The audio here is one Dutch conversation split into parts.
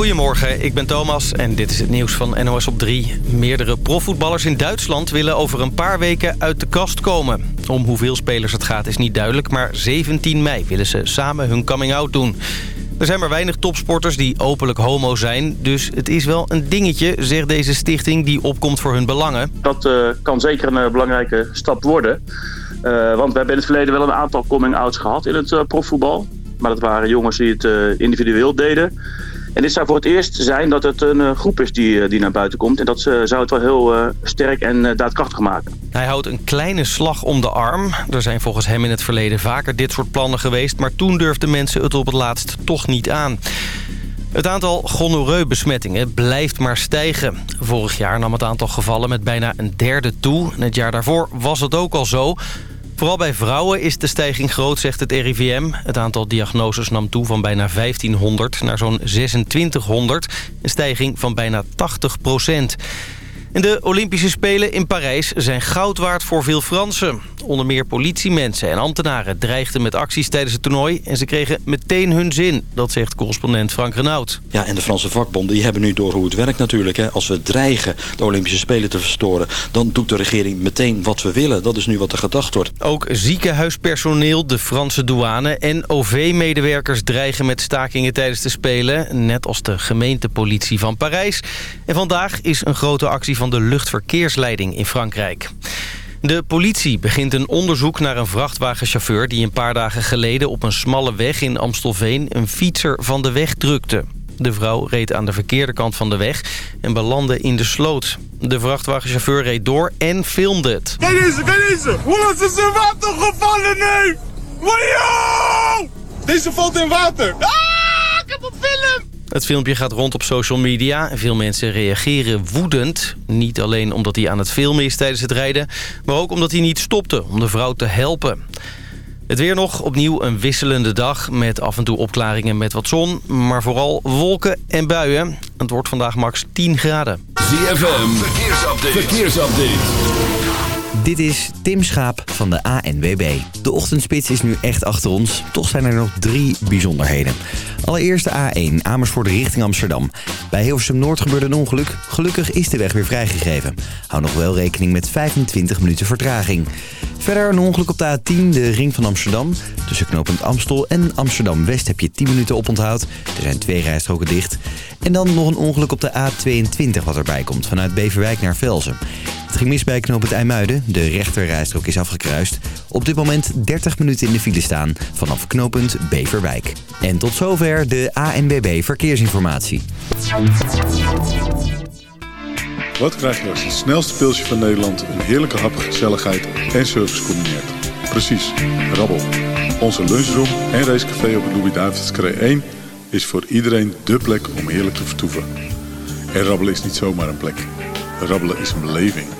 Goedemorgen, ik ben Thomas en dit is het nieuws van NOS op 3. Meerdere profvoetballers in Duitsland willen over een paar weken uit de kast komen. Om hoeveel spelers het gaat is niet duidelijk, maar 17 mei willen ze samen hun coming-out doen. Er zijn maar weinig topsporters die openlijk homo zijn. Dus het is wel een dingetje, zegt deze stichting die opkomt voor hun belangen. Dat uh, kan zeker een uh, belangrijke stap worden. Uh, want we hebben in het verleden wel een aantal coming-outs gehad in het profvoetbal. Maar dat waren jongens die het individueel deden. En dit zou voor het eerst zijn dat het een uh, groep is die, die naar buiten komt. En dat uh, zou het wel heel sterk en daadkrachtig maken. Hij houdt een kleine slag om de arm. Er zijn volgens hem in het verleden vaker dit soort plannen geweest... maar toen durfden mensen het op het laatst toch niet aan. Het aantal gonoreu-besmettingen blijft maar stijgen. Vorig jaar nam het aantal gevallen met bijna een derde toe. Het jaar daarvoor was het ook al zo... Vooral bij vrouwen is de stijging groot, zegt het RIVM. Het aantal diagnoses nam toe van bijna 1500 naar zo'n 2600. Een stijging van bijna 80 procent. En de Olympische Spelen in Parijs zijn goud waard voor veel Fransen. Onder meer politiemensen en ambtenaren dreigden met acties tijdens het toernooi... en ze kregen meteen hun zin, dat zegt correspondent Frank Renaud. Ja, en de Franse vakbonden die hebben nu door hoe het werkt natuurlijk. Hè. Als we dreigen de Olympische Spelen te verstoren... dan doet de regering meteen wat we willen. Dat is nu wat er gedacht wordt. Ook ziekenhuispersoneel, de Franse douane en OV-medewerkers... dreigen met stakingen tijdens de Spelen... net als de gemeentepolitie van Parijs. En vandaag is een grote actie van de luchtverkeersleiding in Frankrijk. De politie begint een onderzoek naar een vrachtwagenchauffeur... die een paar dagen geleden op een smalle weg in Amstelveen... een fietser van de weg drukte. De vrouw reed aan de verkeerde kant van de weg en belandde in de sloot. De vrachtwagenchauffeur reed door en filmde het. Kijk eens, kijk. Hoe is in water gevallen nu? Deze valt in water. Ah, ik heb een film! Het filmpje gaat rond op social media. Veel mensen reageren woedend. Niet alleen omdat hij aan het filmen is tijdens het rijden... maar ook omdat hij niet stopte om de vrouw te helpen. Het weer nog, opnieuw een wisselende dag... met af en toe opklaringen met wat zon... maar vooral wolken en buien. Het wordt vandaag max 10 graden. ZFM, verkeersupdate. verkeersupdate. Dit is Tim Schaap van de ANWB. De ochtendspits is nu echt achter ons. Toch zijn er nog drie bijzonderheden. Allereerst de A1 Amersfoort richting Amsterdam. Bij Hilversum Noord gebeurde een ongeluk. Gelukkig is de weg weer vrijgegeven. Hou nog wel rekening met 25 minuten vertraging. Verder een ongeluk op de A10, de ring van Amsterdam. Tussen knooppunt Amstel en Amsterdam-West heb je 10 minuten oponthoud. Er zijn twee rijstroken dicht. En dan nog een ongeluk op de A22 wat erbij komt, vanuit Beverwijk naar Velzen. Het ging mis bij knooppunt IJmuiden. De rechterrijstrook is afgekruist. Op dit moment 30 minuten in de file staan vanaf knooppunt Beverwijk. En tot zover de ANBB Verkeersinformatie. Wat krijg je als het snelste pilsje van Nederland... een heerlijke hap, gezelligheid en service combineert? Precies, rabbel. Onze lunchroom en racecafé op de Louis-David's 1... is voor iedereen dé plek om heerlijk te vertoeven. En rabbelen is niet zomaar een plek. Rabbelen is een beleving.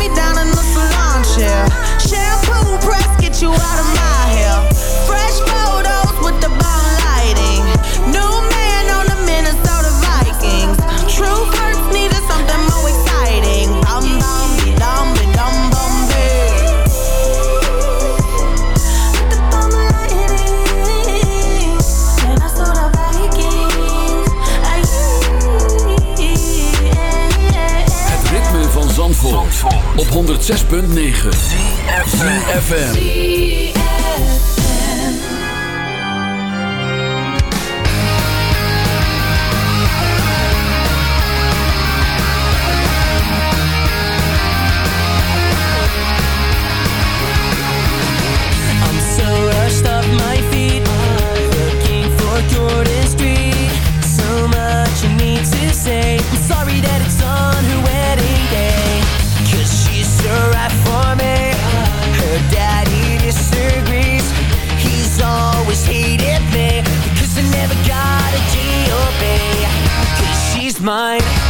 me down in the salon chair. Shampoo press, get you out of my op 106.9. FM. always hated me Because I never got a G.O.B. Cause she's mine